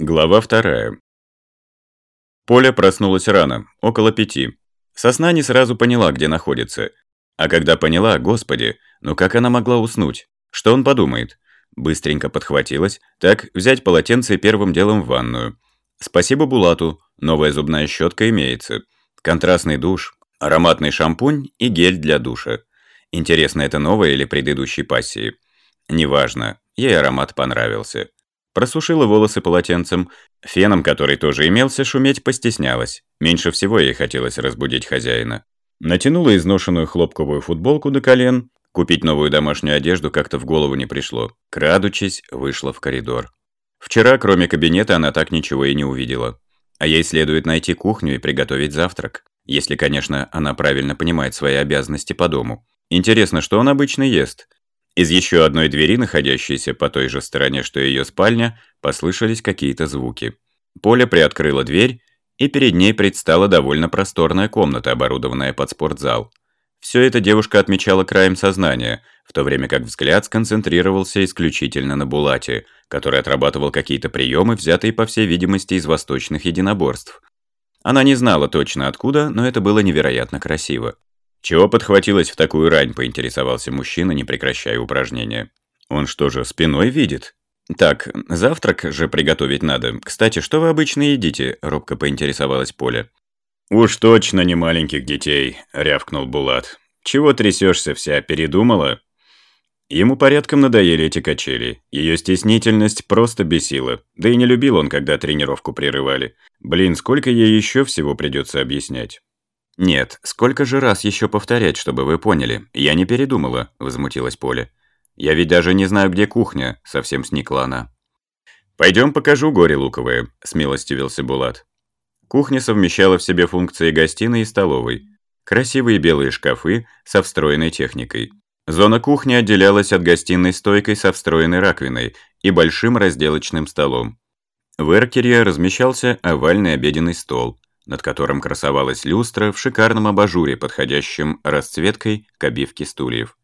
Глава вторая. Поля проснулась рано, около пяти. Сосна не сразу поняла, где находится. А когда поняла, господи, ну как она могла уснуть? Что он подумает? Быстренько подхватилась, так, взять полотенце и первым делом в ванную. Спасибо Булату, новая зубная щетка имеется. Контрастный душ, ароматный шампунь и гель для душа. Интересно, это новое или предыдущей пассии? Неважно, ей аромат понравился. Просушила волосы полотенцем. Феном, который тоже имелся, шуметь постеснялась. Меньше всего ей хотелось разбудить хозяина. Натянула изношенную хлопковую футболку до колен. Купить новую домашнюю одежду как-то в голову не пришло. Крадучись, вышла в коридор. Вчера, кроме кабинета, она так ничего и не увидела. А ей следует найти кухню и приготовить завтрак. Если, конечно, она правильно понимает свои обязанности по дому. Интересно, что он обычно ест? Из еще одной двери, находящейся по той же стороне, что ее спальня, послышались какие-то звуки. Поля приоткрыла дверь, и перед ней предстала довольно просторная комната, оборудованная под спортзал. Все это девушка отмечала краем сознания, в то время как взгляд сконцентрировался исключительно на Булате, который отрабатывал какие-то приемы, взятые, по всей видимости, из восточных единоборств. Она не знала точно откуда, но это было невероятно красиво. «Чего подхватилась в такую рань?» – поинтересовался мужчина, не прекращая упражнения. «Он что же, спиной видит?» «Так, завтрак же приготовить надо. Кстати, что вы обычно едите?» – робко поинтересовалась Поля. «Уж точно не маленьких детей», – рявкнул Булат. «Чего трясешься вся, передумала?» Ему порядком надоели эти качели. Ее стеснительность просто бесила. Да и не любил он, когда тренировку прерывали. Блин, сколько ей еще всего придется объяснять. «Нет, сколько же раз еще повторять, чтобы вы поняли? Я не передумала», – возмутилась Поля. «Я ведь даже не знаю, где кухня», – совсем сникла она. «Пойдем покажу горе луковое», – смилостивился Булат. Кухня совмещала в себе функции гостиной и столовой. Красивые белые шкафы со встроенной техникой. Зона кухни отделялась от гостиной стойкой со встроенной раковиной и большим разделочным столом. В эркере размещался овальный обеденный стол – над которым красовалась люстра в шикарном абажуре, подходящем расцветкой к обивке стульев.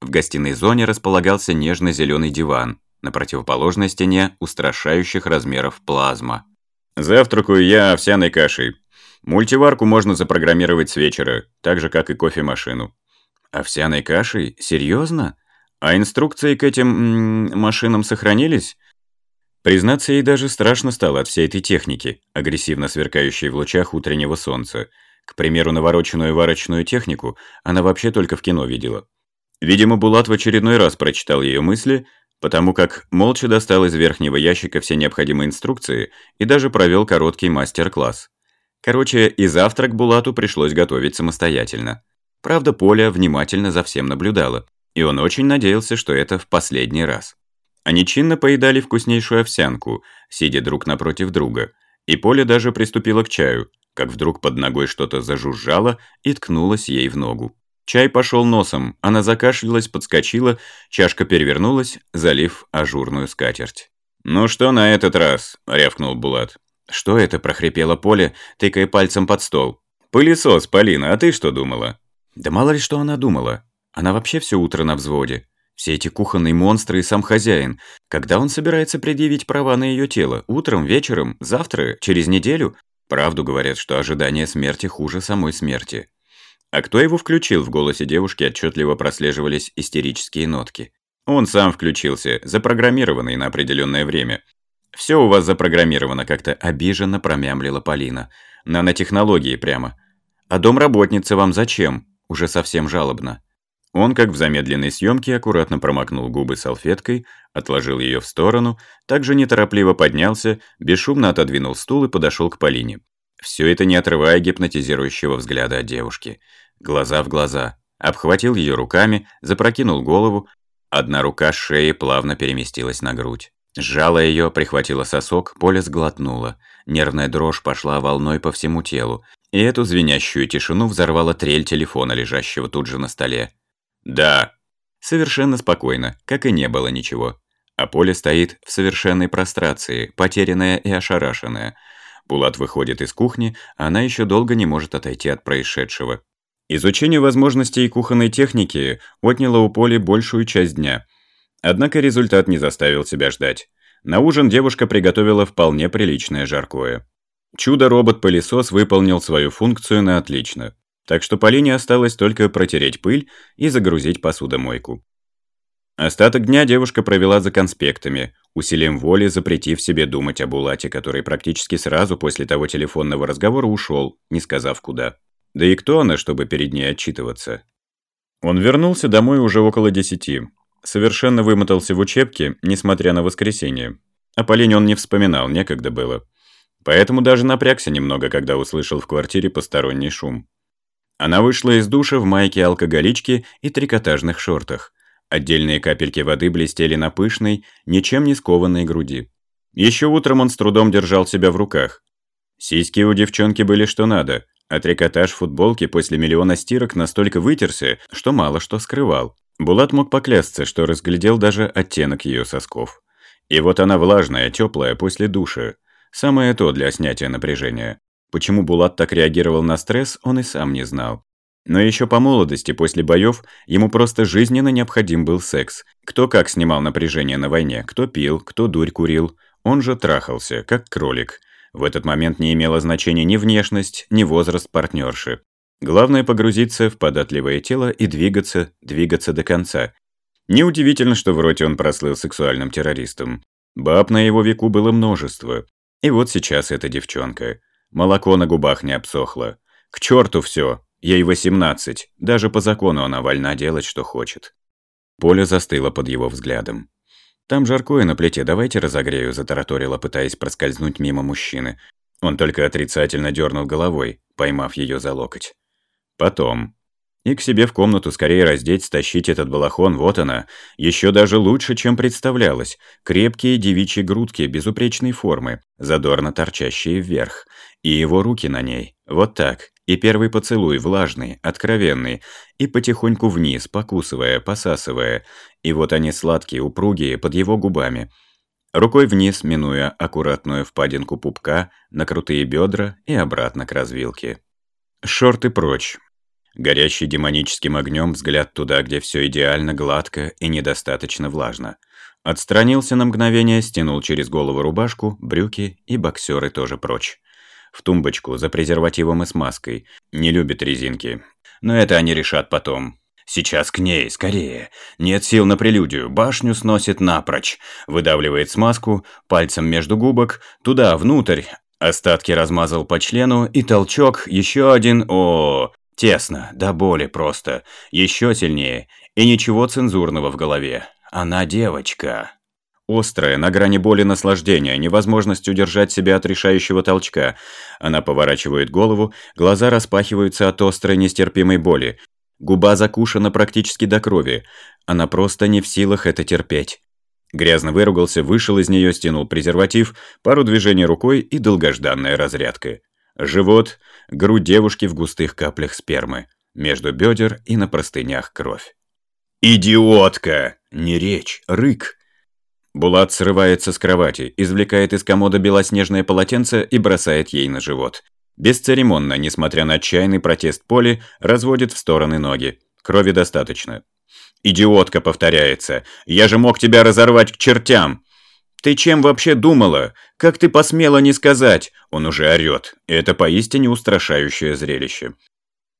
В гостиной зоне располагался нежно-зеленый диван, на противоположной стене устрашающих размеров плазма. «Завтракаю я овсяной кашей. Мультиварку можно запрограммировать с вечера, так же, как и кофемашину». «Овсяной кашей? Серьезно? А инструкции к этим м -м, машинам сохранились?» Признаться, ей даже страшно стало от всей этой техники, агрессивно сверкающей в лучах утреннего солнца. К примеру, навороченную варочную технику она вообще только в кино видела. Видимо, Булат в очередной раз прочитал ее мысли, потому как молча достал из верхнего ящика все необходимые инструкции и даже провел короткий мастер-класс. Короче, и завтрак Булату пришлось готовить самостоятельно. Правда, Поля внимательно за всем наблюдала, и он очень надеялся, что это в последний раз. Они чинно поедали вкуснейшую овсянку, сидя друг напротив друга, и Поля даже приступила к чаю, как вдруг под ногой что-то зажужжало и ткнулось ей в ногу. Чай пошел носом, она закашлялась, подскочила, чашка перевернулась, залив ажурную скатерть. «Ну что на этот раз?» – рявкнул Булат. «Что это?» – прохрипела Поля, тыкая пальцем под стол. «Пылесос, Полина, а ты что думала?» «Да мало ли что она думала. Она вообще все утро на взводе. Все эти кухонные монстры и сам хозяин. Когда он собирается предъявить права на ее тело? Утром, вечером, завтра, через неделю? Правду говорят, что ожидание смерти хуже самой смерти. А кто его включил, в голосе девушки отчетливо прослеживались истерические нотки. Он сам включился, запрограммированный на определенное время. «Все у вас запрограммировано», как-то обиженно промямлила Полина. «Нанотехнологии прямо». «А домработница вам зачем?» Уже совсем жалобно. Он, как в замедленной съемке, аккуратно промокнул губы салфеткой, отложил ее в сторону, также неторопливо поднялся, бесшумно отодвинул стул и подошел к Полине. Все это не отрывая гипнотизирующего взгляда от девушки. Глаза в глаза. Обхватил ее руками, запрокинул голову. Одна рука с шеи плавно переместилась на грудь. Сжала ее, прихватила сосок, Поля сглотнула. Нервная дрожь пошла волной по всему телу. И эту звенящую тишину взорвала трель телефона, лежащего тут же на столе. «Да». Совершенно спокойно, как и не было ничего. А поле стоит в совершенной прострации, потерянная и ошарашенная. Булат выходит из кухни, а она еще долго не может отойти от происшедшего. Изучение возможностей кухонной техники отняло у Поли большую часть дня. Однако результат не заставил себя ждать. На ужин девушка приготовила вполне приличное жаркое. Чудо-робот-пылесос выполнил свою функцию на отлично, так что Полине осталось только протереть пыль и загрузить посудомойку. Остаток дня девушка провела за конспектами, усилием воли запретив себе думать о Булате, который практически сразу после того телефонного разговора ушел, не сказав куда. Да и кто она, чтобы перед ней отчитываться? Он вернулся домой уже около десяти. Совершенно вымотался в учебке, несмотря на воскресенье. О Полине он не вспоминал, некогда было. Поэтому даже напрягся немного, когда услышал в квартире посторонний шум. Она вышла из душа в майке алкоголички и трикотажных шортах. Отдельные капельки воды блестели на пышной, ничем не скованной груди. Еще утром он с трудом держал себя в руках. Сиськи у девчонки были что надо, а трикотаж футболки после миллиона стирок настолько вытерся, что мало что скрывал. Булат мог поклясться, что разглядел даже оттенок ее сосков. И вот она влажная, теплая после душа. Самое то для снятия напряжения. Почему Булат так реагировал на стресс, он и сам не знал. Но еще по молодости, после боев, ему просто жизненно необходим был секс. Кто как снимал напряжение на войне, кто пил, кто дурь курил. Он же трахался, как кролик. В этот момент не имело значения ни внешность, ни возраст партнерши. Главное погрузиться в податливое тело и двигаться, двигаться до конца. Неудивительно, что в роте он прослыл сексуальным террористом. Баб на его веку было множество. И вот сейчас эта девчонка. Молоко на губах не обсохло. К черту все, Ей 18, даже по закону она вольна делать, что хочет. Поля застыла под его взглядом. «Там жаркое на плите, давайте разогрею», – затараторила, пытаясь проскользнуть мимо мужчины. Он только отрицательно дернул головой, поймав ее за локоть. «Потом», и к себе в комнату скорее раздеть, стащить этот балахон, вот она. Еще даже лучше, чем представлялось. Крепкие девичьи грудки безупречной формы, задорно торчащие вверх. И его руки на ней. Вот так. И первый поцелуй влажный, откровенный. И потихоньку вниз, покусывая, посасывая. И вот они сладкие, упругие, под его губами. Рукой вниз, минуя аккуратную впадинку пупка, на крутые бедра и обратно к развилке. Шорты прочь. Горящий демоническим огнем взгляд туда, где все идеально гладко и недостаточно влажно. Отстранился на мгновение, стянул через голову рубашку, брюки и боксеры тоже прочь. В тумбочку за презервативом и смазкой. Не любит резинки. Но это они решат потом. Сейчас к ней, скорее. Нет сил на прелюдию, башню сносит напрочь. Выдавливает смазку, пальцем между губок, туда, внутрь. Остатки размазал по члену, и толчок, еще один, о, Тесно, до боли просто, еще сильнее, и ничего цензурного в голове. Она девочка. Острая, на грани боли наслаждения, невозможность удержать себя от решающего толчка. Она поворачивает голову, глаза распахиваются от острой нестерпимой боли. Губа закушена практически до крови. Она просто не в силах это терпеть. Грязно выругался, вышел из нее, стянул презерватив, пару движений рукой и долгожданная разрядка. Живот, грудь девушки в густых каплях спермы, между бедер и на простынях кровь. «Идиотка! Не речь, рык!» Булат срывается с кровати, извлекает из комода белоснежное полотенце и бросает ей на живот. Бесцеремонно, несмотря на отчаянный протест Поли, разводит в стороны ноги. Крови достаточно. «Идиотка!» повторяется. «Я же мог тебя разорвать к чертям!» «Ты чем вообще думала? Как ты посмела не сказать?» Он уже орёт. Это поистине устрашающее зрелище.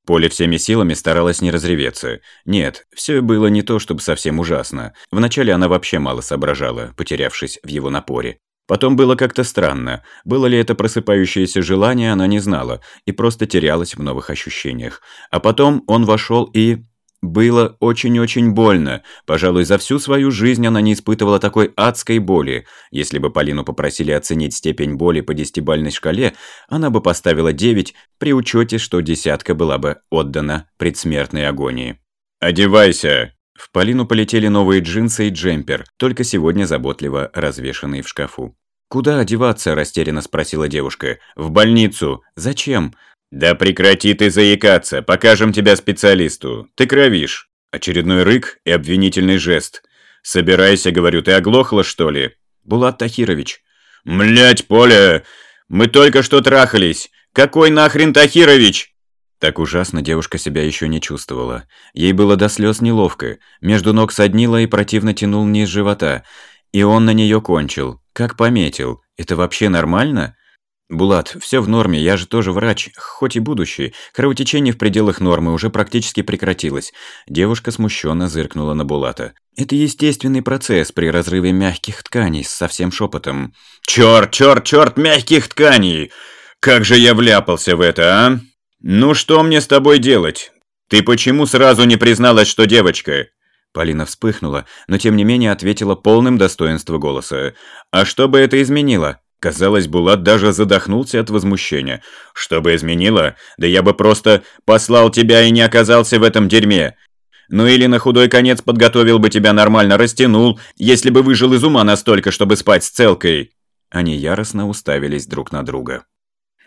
Поле всеми силами старалась не разреветься. Нет, все было не то, чтобы совсем ужасно. Вначале она вообще мало соображала, потерявшись в его напоре. Потом было как-то странно. Было ли это просыпающееся желание, она не знала, и просто терялась в новых ощущениях. А потом он вошел и... Было очень-очень больно. Пожалуй, за всю свою жизнь она не испытывала такой адской боли. Если бы Полину попросили оценить степень боли по десятибальной шкале, она бы поставила 9 при учете, что десятка была бы отдана предсмертной агонии. «Одевайся!» В Полину полетели новые джинсы и джемпер, только сегодня заботливо развешанные в шкафу. «Куда одеваться?» – растерянно спросила девушка. «В больницу. Зачем?» «Да прекрати ты заикаться, покажем тебя специалисту. Ты кровишь». Очередной рык и обвинительный жест. «Собирайся, говорю, ты оглохла, что ли?» «Булат Тахирович». «Млять, Поля! Мы только что трахались! Какой нахрен Тахирович?» Так ужасно девушка себя еще не чувствовала. Ей было до слез неловко. Между ног соднило и противно тянул низ живота. И он на нее кончил. Как пометил. Это вообще нормально? «Булат, все в норме, я же тоже врач, хоть и будущий. Кровотечение в пределах нормы уже практически прекратилось». Девушка смущенно зыркнула на Булата. «Это естественный процесс при разрыве мягких тканей с совсем шепотом. «Чёрт, чёрт, чёрт, мягких тканей! Как же я вляпался в это, а? Ну что мне с тобой делать? Ты почему сразу не призналась, что девочка?» Полина вспыхнула, но тем не менее ответила полным достоинства голоса. «А что бы это изменило?» Казалось, Булат даже задохнулся от возмущения. «Что бы изменило? Да я бы просто послал тебя и не оказался в этом дерьме. Ну или на худой конец подготовил бы тебя нормально, растянул, если бы выжил из ума настолько, чтобы спать с целкой». Они яростно уставились друг на друга.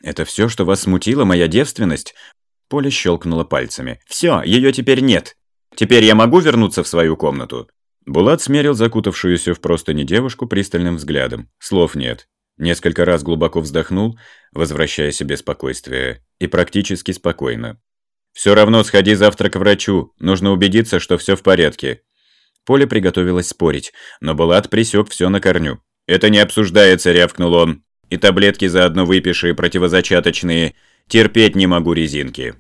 «Это все, что вас смутило, моя девственность?» Поля щелкнула пальцами. «Все, ее теперь нет. Теперь я могу вернуться в свою комнату?» Булат смерил закутавшуюся в простыни девушку пристальным взглядом. Слов нет. Несколько раз глубоко вздохнул, возвращая себе спокойствие, и практически спокойно. «Все равно сходи завтра к врачу, нужно убедиться, что все в порядке». Поля приготовилась спорить, но Булат присек все на корню. «Это не обсуждается», — рявкнул он. «И таблетки заодно выпиши, противозачаточные. Терпеть не могу резинки».